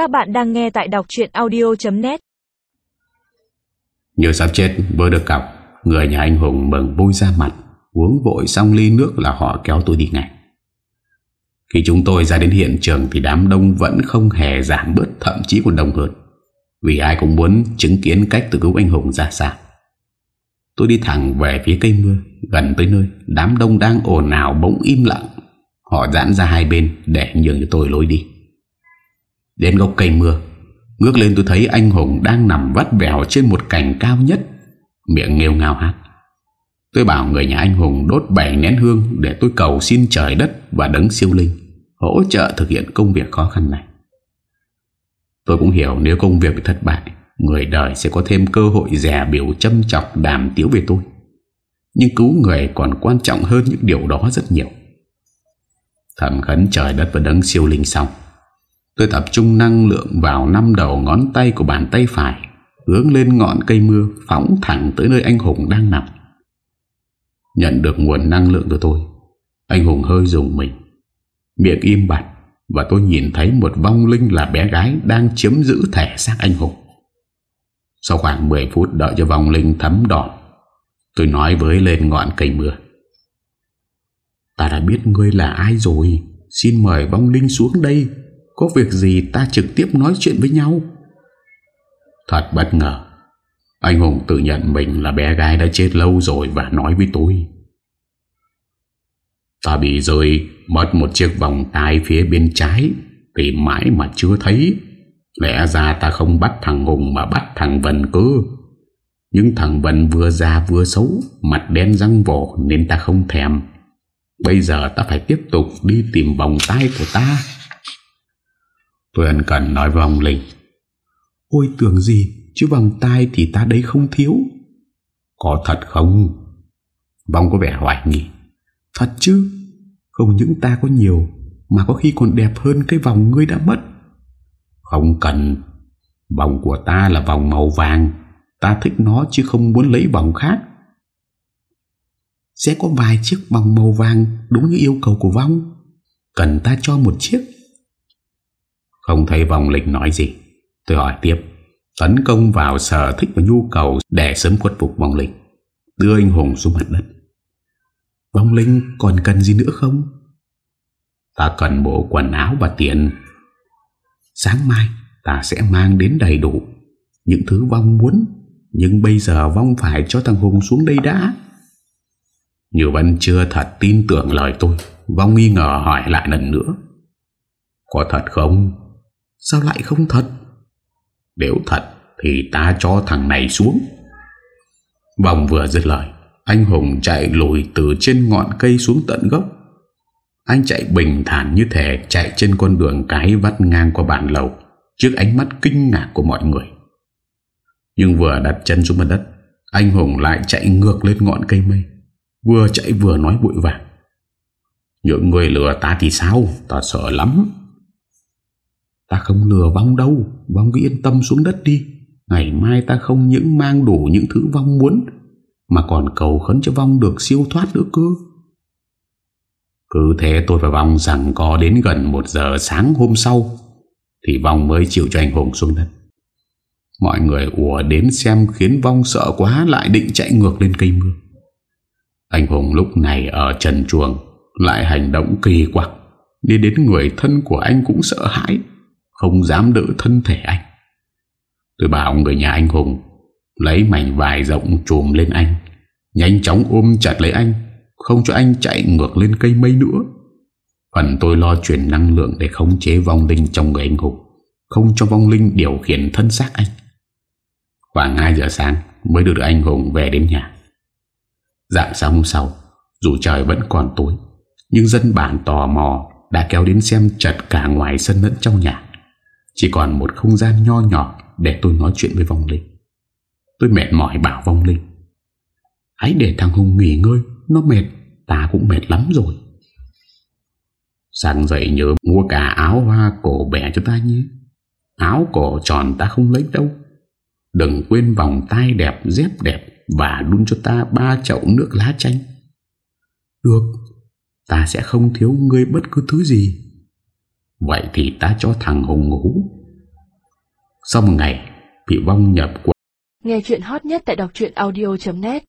Các bạn đang nghe tại đọc chuyện audio.net Như sắp chết vừa được cọc Người nhà anh Hùng mừng vui ra mặt, Uống vội xong ly nước là họ kéo tôi đi ngay. Khi chúng tôi ra đến hiện trường Thì đám đông vẫn không hề giảm bớt Thậm chí còn đông hơn. Vì ai cũng muốn chứng kiến cách tự cứu anh Hùng ra sao Tôi đi thẳng về phía cây mưa, Gần tới nơi, Đám đông đang ồn ào bỗng im lặng. Họ giãn ra hai bên Để nhường cho tôi lối đi. Đến gốc cây mưa, Ngước lên tôi thấy anh Hùng đang nằm vắt vẻo Trên một cành cao nhất, Miệng nghêu ngao hát. Tôi bảo người nhà anh Hùng đốt bảy nén hương Để tôi cầu xin trời đất Và đấng siêu linh, Hỗ trợ thực hiện công việc khó khăn này. Tôi cũng hiểu nếu công việc bị thất bại, Người đời sẽ có thêm cơ hội rẻ biểu châm chọc đàm tiếu về tôi. Nhưng cứu người còn quan trọng hơn những điều đó rất nhiều. Thầm khấn trời đất và đấng siêu linh xong Tôi tập trung năng lượng vào năm đầu ngón tay của bàn tay phải, Hướng lên ngọn cây mưa Phóng thẳng tới nơi anh Hùng đang nằm. Nhận được nguồn năng lượng từ tôi, Anh Hùng hơi dùng mình. Miệng im bặt Và tôi nhìn thấy một vong linh là bé gái Đang chiếm giữ thẻ xác anh Hùng. Sau khoảng 10 phút đợi cho vong linh thấm đỏ, Tôi nói với lên ngọn cây mưa. Ta đã biết ngươi là ai rồi, Xin mời vong linh xuống đây. Có việc gì ta trực tiếp nói chuyện với nhau? Thật bất ngờ, Anh Hùng tự nhận mình là bé gái đã chết lâu rồi Và nói với tôi. Ta bị rơi Mất một chiếc vòng tay phía bên trái Tìm mãi mà chưa thấy. Lẽ ra ta không bắt thằng Hùng Mà bắt thằng Vân cơ. Nhưng thằng Vân vừa già vừa xấu, Mặt đen răng vỏ Nên ta không thèm. Bây giờ ta phải tiếp tục đi tìm vòng tay của ta. Tôi ân cần nói với ông Linh. Ôi tưởng gì Chứ vòng tay thì ta đây không thiếu. Có thật không? Vòng có vẻ hoài nghi. Thật chứ Không những ta có nhiều Mà có khi còn đẹp hơn cái vòng ngươi đã mất. Không cần. Vòng của ta là vòng màu vàng. Ta thích nó chứ không muốn lấy vòng khác. Sẽ có vài chiếc vòng màu vàng Đúng như yêu cầu của Vong. Cần ta cho một chiếc không thấy vòng lịch nói gì. Tôi hỏi tiếp, Tấn công vào sở thích và nhu cầu Để sớm khuất phục vòng linh Đưa anh Hùng xuống mặt đất. Vong linh còn cần gì nữa không? Ta cần bộ quần áo và tiền. Sáng mai Ta sẽ mang đến đầy đủ Những thứ vong muốn, Nhưng bây giờ vong phải cho thằng Hùng xuống đây đã. Như vẫn chưa thật tin tưởng lời tôi, Vong nghi ngờ hỏi lại lần nữa. Có thật không? Sao lại không thật? Nếu thật thì ta cho thằng này xuống. Vòng vừa dứt lời, Anh Hùng chạy lùi từ trên ngọn cây xuống tận gốc. Anh chạy bình thản như thể chạy trên con đường cái vắt ngang qua bàn lầu, Trước ánh mắt kinh ngạc của mọi người. Nhưng vừa đặt chân xuống mặt đất, Anh Hùng lại chạy ngược lên ngọn cây mây, Vừa chạy vừa nói bụi vàng. Những người lừa ta thì sao? Ta sợ lắm. Ta không lừa vong đâu, Vong cứ yên tâm xuống đất đi. Ngày mai ta không những mang đủ những thứ vong muốn, Mà còn cầu khấn cho vong được siêu thoát nữa cơ. Cứ thế tôi và vong rằng có đến gần một giờ sáng hôm sau, Thì vong mới chịu cho anh Hùng xuống đất. Mọi người ùa đến xem khiến vong sợ quá lại định chạy ngược lên cây mưa anh Hùng lúc này ở trần chuồng Lại hành động kỳ quặc. Đi đến người thân của anh cũng sợ hãi. Không dám đỡ thân thể anh. Tôi bảo người nhà anh Hùng, Lấy mảnh vải rộng trùm lên anh, Nhanh chóng ôm chặt lấy anh, Không cho anh chạy ngược lên cây mây nữa. Phần tôi lo chuyển năng lượng Để khống chế vong linh trong người anh Hùng, Không cho vong linh điều khiển thân xác anh. Khoảng 2 giờ sáng Mới được anh Hùng về đến nhà. Dạng sáng hôm sau, Dù trời vẫn còn tối, Nhưng dân bản tò mò Đã kéo đến xem chật cả ngoài sân lẫn trong nhà. Chỉ còn một không gian nho nhỏ Để tôi nói chuyện với vong linh. Tôi mệt mỏi bảo vong linh. Hãy để thằng Hùng nghỉ ngơi Nó mệt Ta cũng mệt lắm rồi. Sáng dậy nhớ mua cả áo hoa cổ bẻ cho ta nhé. Áo cổ tròn ta không lấy đâu. Đừng quên vòng tay đẹp dép đẹp và đun cho ta ba chậu nước lá chanh. Được, ta sẽ không thiếu ngươi bất cứ thứ gì. Vậy thì ta cho thằng Hùng ngủ. Sau một ngày, Bị vong nhập quần. Nghe chuyện hot nhất tại đọc audio.net